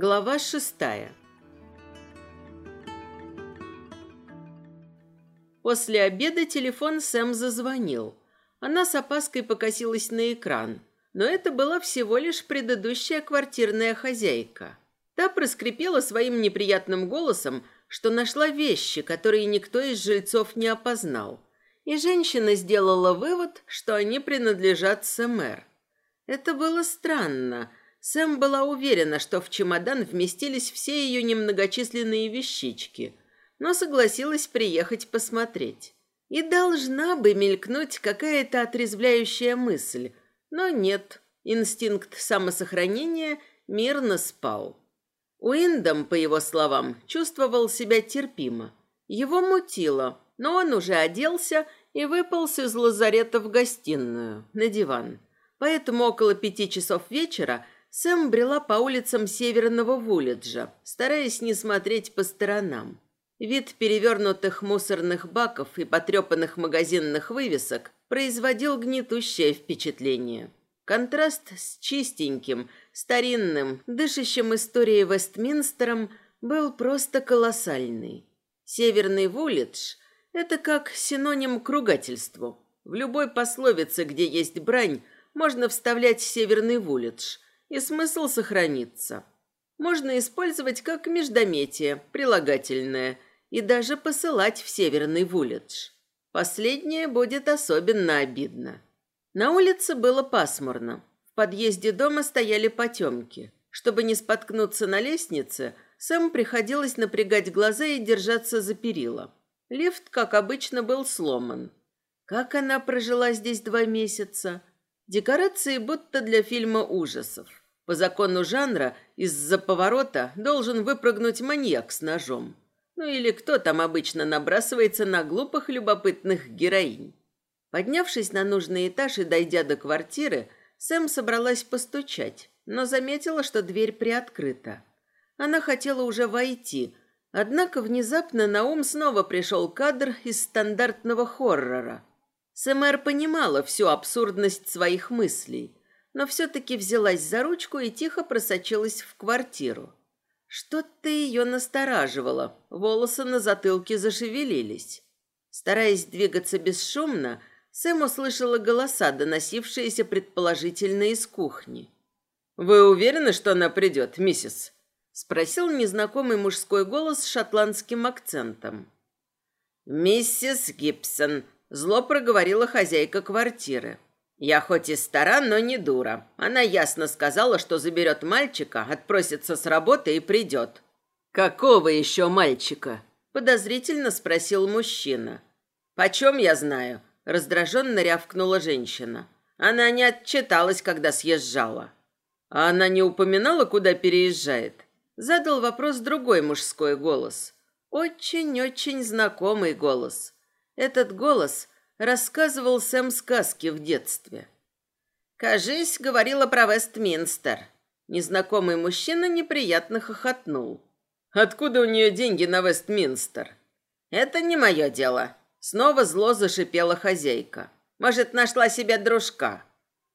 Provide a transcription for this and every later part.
Глава шестая. После обеда телефон Сэм зазвонил. Она с опаской покосилась на экран. Но это была всего лишь предыдущая квартирная хозяйка. Та проскрипела своим неприятным голосом, что нашла вещи, которые никто из жильцов не опознал. И женщина сделала вывод, что они принадлежат Сэмэр. Это было странно. Сэм была уверена, что в чемодан вместились все ее немногочисленные вещички, но согласилась приехать посмотреть. И должна бы мелькнуть какая-то отрезвляющая мысль, но нет, инстинкт самосохранения мирно спал. Уиндом, по его словам, чувствовал себя терпимо. Его мутило, но он уже оделся и выполз из лазарета в гостиную, на диван. Поэтому около пяти часов вечера Сэм брела по улицам северного Вулиджа, стараясь не смотреть по сторонам. Вид перевернутых мусорных баков и потрепанных магазинных вывесок производил гнетущее впечатление. Контраст с чистеньким, старинным, дышащим историей Вестминстером был просто колоссальный. Северный Вулидж – это как синоним к ругательству. В любой пословице, где есть брань, можно вставлять северный вулидж, и смысл сохранится. Можно использовать как междометие, прилагательное, и даже посылать в северный вулидж. Последнее будет особенно обидно. На улице было пасмурно. В подъезде дома стояли потемки. Чтобы не споткнуться на лестнице, Сэм приходилось напрягать глаза и держаться за перила. Лифт, как обычно, был сломан. Как она прожила здесь два месяца? Декорации будто для фильма ужасов. По закону жанра из-за поворота должен выпрыгнуть маньяк с ножом. Ну или кто там обычно набрасывается на глупых любопытных героинь. Поднявшись на нужный этаж и дойдя до квартиры, Сэм собралась постучать, но заметила, что дверь приоткрыта. Она хотела уже войти, однако внезапно на ум снова пришел кадр из стандартного хоррора – Сэмэр понимала всю абсурдность своих мыслей, но все-таки взялась за ручку и тихо просочилась в квартиру. Что-то ее настораживало, волосы на затылке зашевелились. Стараясь двигаться бесшумно, Сэм услышала голоса, доносившиеся предположительно из кухни. «Вы уверены, что она придет, миссис?» — спросил незнакомый мужской голос с шотландским акцентом. «Миссис Гибсон», Зло проговорила хозяйка квартиры. Я хоть и стара, но не дура. Она ясно сказала, что заберет мальчика, отпросится с работы и придет. «Какого еще мальчика?» – подозрительно спросил мужчина. «Почем я знаю?» – раздраженно рявкнула женщина. Она не отчиталась, когда съезжала. А она не упоминала, куда переезжает? Задал вопрос другой мужской голос. Очень-очень знакомый голос. Этот голос рассказывал Сэм сказки в детстве. «Кажись, говорила про Вестминстер». Незнакомый мужчина неприятно хохотнул. «Откуда у нее деньги на Вестминстер?» «Это не мое дело». Снова зло зашипела хозяйка. «Может, нашла себе дружка?»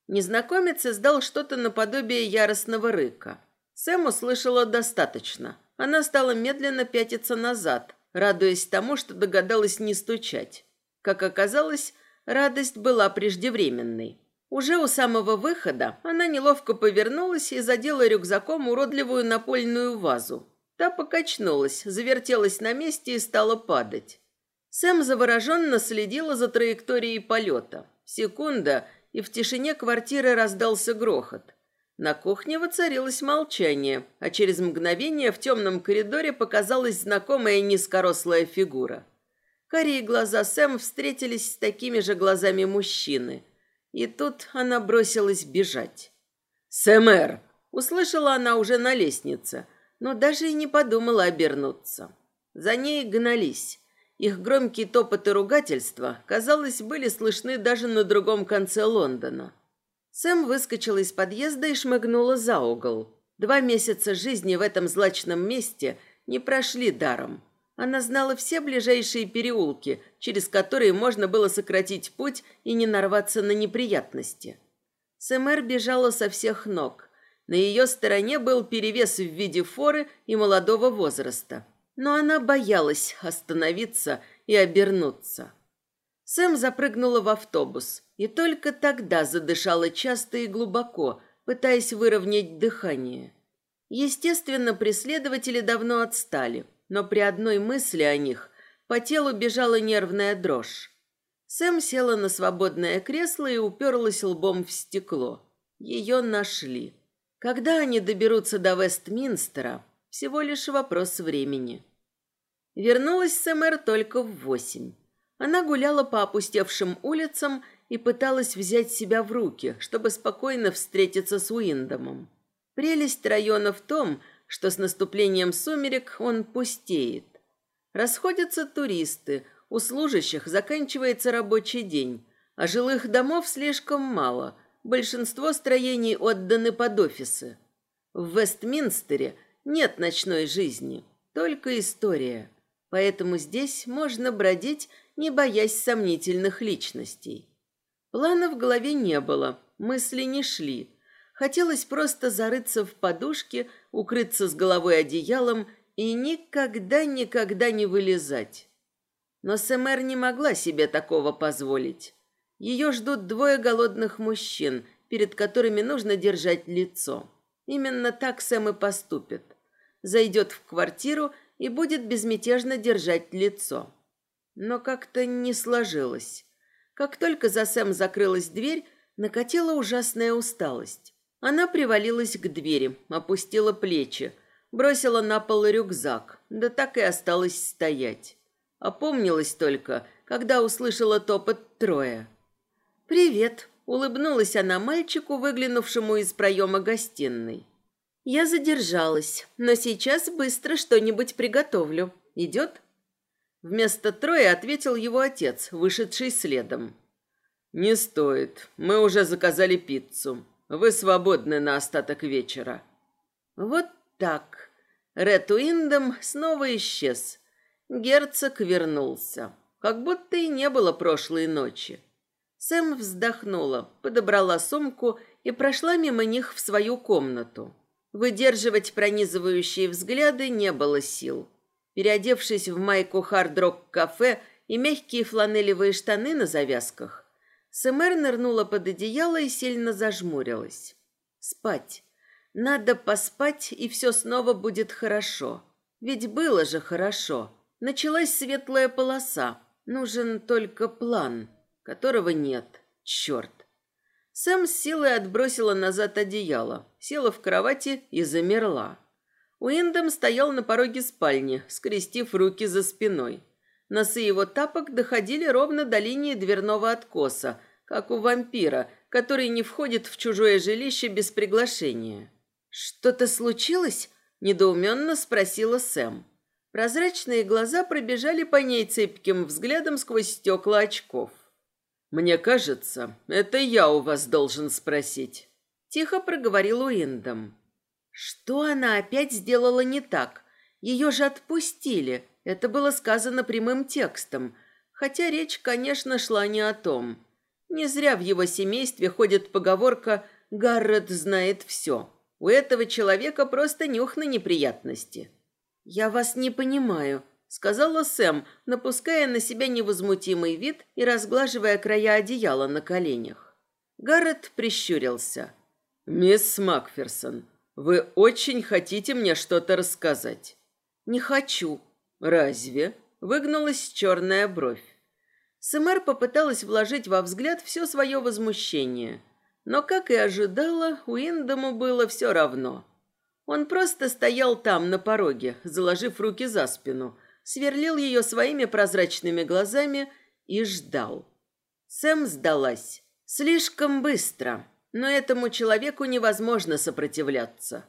Незнакомец издал что-то наподобие яростного рыка. Сэм услышала достаточно. Она стала медленно пятиться назад, радуясь тому, что догадалась не стучать. Как оказалось, радость была преждевременной. Уже у самого выхода она неловко повернулась и задела рюкзаком уродливую напольную вазу. Та покачнулась, завертелась на месте и стала падать. Сэм завороженно следила за траекторией полета. Секунда, и в тишине квартиры раздался грохот. На кухне воцарилось молчание, а через мгновение в темном коридоре показалась знакомая низкорослая фигура. Карие глаза Сэм встретились с такими же глазами мужчины. И тут она бросилась бежать. «Сэмэр!» – услышала она уже на лестнице, но даже и не подумала обернуться. За ней гнались. Их громкие топоты ругательства, казалось, были слышны даже на другом конце Лондона. Сэм выскочила из подъезда и шмыгнула за угол. Два месяца жизни в этом злачном месте не прошли даром. Она знала все ближайшие переулки, через которые можно было сократить путь и не нарваться на неприятности. Сэмэр бежала со всех ног. На ее стороне был перевес в виде форы и молодого возраста. Но она боялась остановиться и обернуться. Сэм запрыгнула в автобус и только тогда задышала часто и глубоко, пытаясь выровнять дыхание. Естественно, преследователи давно отстали, но при одной мысли о них по телу бежала нервная дрожь. Сэм села на свободное кресло и уперлась лбом в стекло. Ее нашли. Когда они доберутся до Вестминстера, всего лишь вопрос времени. Вернулась Сэмэр только в восемь. Она гуляла по опустевшим улицам и пыталась взять себя в руки, чтобы спокойно встретиться с Уиндомом. Прелесть района в том, что с наступлением сумерек он пустеет. Расходятся туристы, у служащих заканчивается рабочий день, а жилых домов слишком мало, большинство строений отданы под офисы. В Вестминстере нет ночной жизни, только история. Поэтому здесь можно бродить, не боясь сомнительных личностей. Плана в голове не было, мысли не шли. Хотелось просто зарыться в подушке, укрыться с головой одеялом и никогда-никогда не вылезать. Но Сэмэр не могла себе такого позволить. Ее ждут двое голодных мужчин, перед которыми нужно держать лицо. Именно так Сэм и поступит. Зайдет в квартиру и будет безмятежно держать лицо. Но как-то не сложилось. Как только за Сэм закрылась дверь, накатила ужасная усталость. Она привалилась к двери, опустила плечи, бросила на пол рюкзак, да так и осталась стоять. Опомнилась только, когда услышала топот Троя. «Привет», — улыбнулась она мальчику, выглянувшему из проема гостиной. «Я задержалась, но сейчас быстро что-нибудь приготовлю. Идет?» Вместо Троя ответил его отец, вышедший следом. «Не стоит. Мы уже заказали пиццу. Вы свободны на остаток вечера». Вот так. Ред Уиндом снова исчез. Герцог вернулся. Как будто и не было прошлой ночи. Сэм вздохнула, подобрала сумку и прошла мимо них в свою комнату. Выдерживать пронизывающие взгляды не было сил. Переодевшись в майку хард-рок кафе и мягкие фланелевые штаны на завязках, Сэмэр нырнула под одеяло и сильно зажмурилась. Спать. Надо поспать, и все снова будет хорошо. Ведь было же хорошо. Началась светлая полоса. Нужен только план, которого нет. Черт. Сэм с силой отбросила назад одеяло, села в кровати и замерла. Уиндом стоял на пороге спальни, скрестив руки за спиной. Носы его тапок доходили ровно до линии дверного откоса, как у вампира, который не входит в чужое жилище без приглашения. «Что-то случилось?» – недоуменно спросила Сэм. Прозрачные глаза пробежали по ней цепким взглядом сквозь стекла очков. «Мне кажется, это я у вас должен спросить», – тихо проговорил Уиндом. Что она опять сделала не так? Ее же отпустили. Это было сказано прямым текстом. Хотя речь, конечно, шла не о том. Не зря в его семействе ходит поговорка «Гаррет знает все». У этого человека просто нюх на неприятности. «Я вас не понимаю», — сказала Сэм, напуская на себя невозмутимый вид и разглаживая края одеяла на коленях. Гаррет прищурился. «Мисс Макферсон, вы очень хотите мне что-то рассказать? Не хочу. Разве? Выгнулась черная бровь. Сэмэр попыталась вложить во взгляд все свое возмущение. Но, как и ожидала, Уиндому было все равно. Он просто стоял там, на пороге, заложив руки за спину, сверлил ее своими прозрачными глазами и ждал. Сэм сдалась. Слишком быстро но этому человеку невозможно сопротивляться.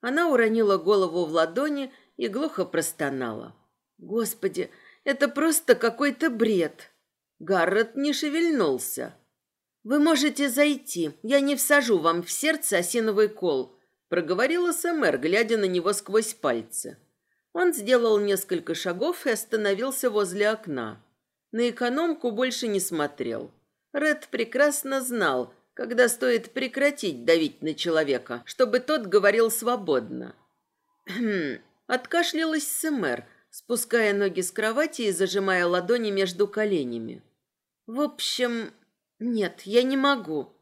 Она уронила голову в ладони и глухо простонала. «Господи, это просто какой-то бред!» Гаррет не шевельнулся. «Вы можете зайти, я не всажу вам в сердце осиновый кол», проговорила Сэмэр, глядя на него сквозь пальцы. Он сделал несколько шагов и остановился возле окна. На экономку больше не смотрел. Ред прекрасно знал, когда стоит прекратить давить на человека, чтобы тот говорил свободно. Откашлялась Сэмэр, спуская ноги с кровати и зажимая ладони между коленями. В общем, нет, я не могу.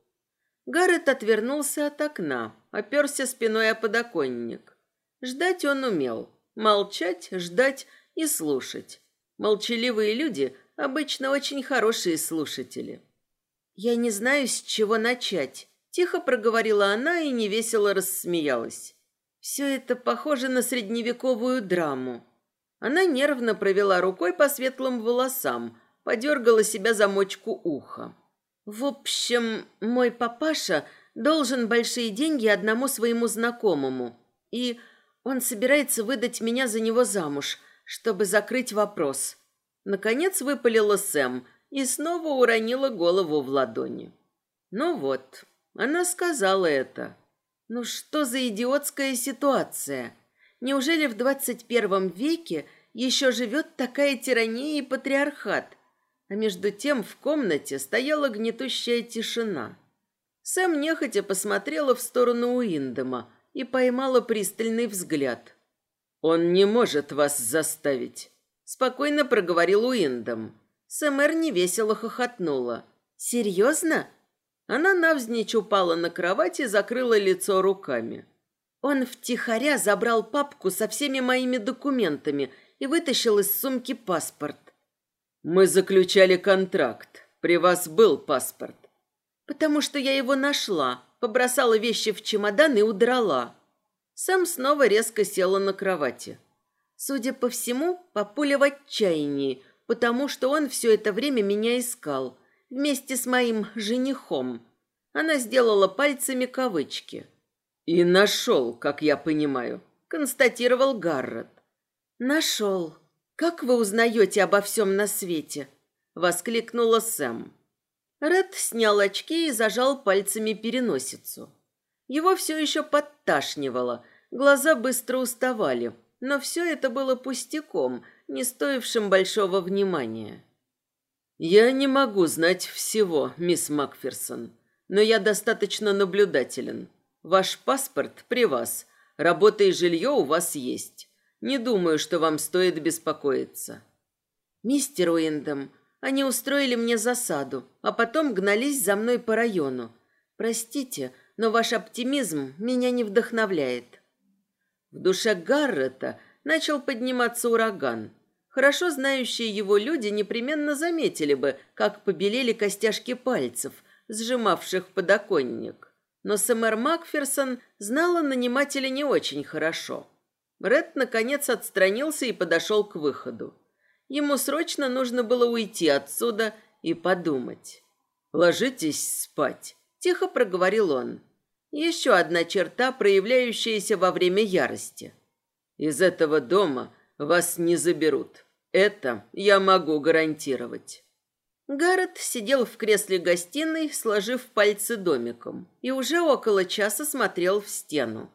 Гаррет отвернулся от окна, оперся спиной о подоконник. Ждать он умел. Молчать, ждать и слушать. Молчаливые люди обычно очень хорошие слушатели. «Я не знаю, с чего начать», – тихо проговорила она и невесело рассмеялась. «Все это похоже на средневековую драму». Она нервно провела рукой по светлым волосам, подергала себя за мочку уха. «В общем, мой папаша должен большие деньги одному своему знакомому, и он собирается выдать меня за него замуж, чтобы закрыть вопрос». Наконец выпалила Сэм – и снова уронила голову в ладони. Ну вот, она сказала это. Ну что за идиотская ситуация? Неужели в двадцать первом веке еще живет такая тирания и патриархат? А между тем в комнате стояла гнетущая тишина. Сэм нехотя посмотрела в сторону Уиндома и поймала пристальный взгляд. «Он не может вас заставить», — спокойно проговорил Уиндом. Сэмэр невесело хохотнула. «Серьезно?» Она навзничь упала на кровать и закрыла лицо руками. Он втихаря забрал папку со всеми моими документами и вытащил из сумки паспорт. «Мы заключали контракт. При вас был паспорт». «Потому что я его нашла, побросала вещи в чемодан и удрала». Сэм снова резко села на кровати. Судя по всему, папуля в отчаянии – потому что он все это время меня искал, вместе с моим женихом. Она сделала пальцами кавычки. «И нашел, как я понимаю», — констатировал Гаррет. «Нашел. Как вы узнаете обо всем на свете?» — воскликнула Сэм. Ред снял очки и зажал пальцами переносицу. Его все еще подташнивало, глаза быстро уставали, но все это было пустяком — не стоившим большого внимания. «Я не могу знать всего, мисс Макферсон, но я достаточно наблюдателен. Ваш паспорт при вас, работа и жилье у вас есть. Не думаю, что вам стоит беспокоиться». «Мистер Уиндом, они устроили мне засаду, а потом гнались за мной по району. Простите, но ваш оптимизм меня не вдохновляет». В душе Гаррета начал подниматься ураган. Хорошо знающие его люди непременно заметили бы, как побелели костяшки пальцев, сжимавших подоконник. Но Сэмэр Макферсон знала нанимателя не очень хорошо. Ред, наконец, отстранился и подошел к выходу. Ему срочно нужно было уйти отсюда и подумать. «Ложитесь спать», – тихо проговорил он. Еще одна черта, проявляющаяся во время ярости. «Из этого дома вас не заберут. Это я могу гарантировать. Гаррет сидел в кресле гостиной, сложив пальцы домиком, и уже около часа смотрел в стену.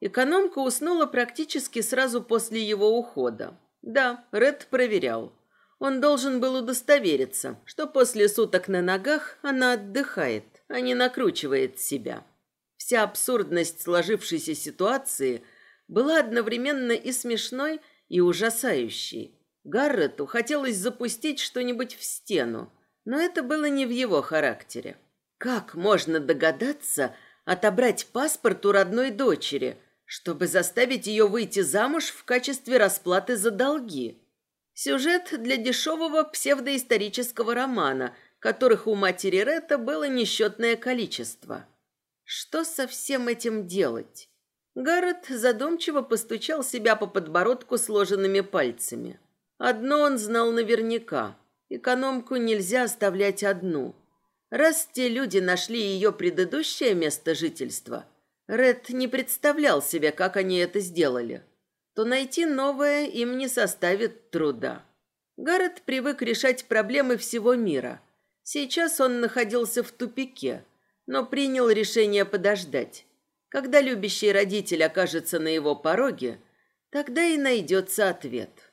Экономка уснула практически сразу после его ухода. Да, Ред проверял. Он должен был удостовериться, что после суток на ногах она отдыхает, а не накручивает себя. Вся абсурдность сложившейся ситуации была одновременно и смешной, и ужасающей. Гаррету хотелось запустить что-нибудь в стену, но это было не в его характере. Как можно догадаться отобрать паспорт у родной дочери, чтобы заставить ее выйти замуж в качестве расплаты за долги? Сюжет для дешевого псевдоисторического романа, которых у матери Ретта было несчетное количество. Что со всем этим делать? Гаррет задумчиво постучал себя по подбородку сложенными пальцами. Одно он знал наверняка. Экономку нельзя оставлять одну. Раз те люди нашли ее предыдущее место жительства, Ред не представлял себе, как они это сделали, то найти новое им не составит труда. Гаррет привык решать проблемы всего мира. Сейчас он находился в тупике, но принял решение подождать. Когда любящий родитель окажется на его пороге, тогда и найдется ответ.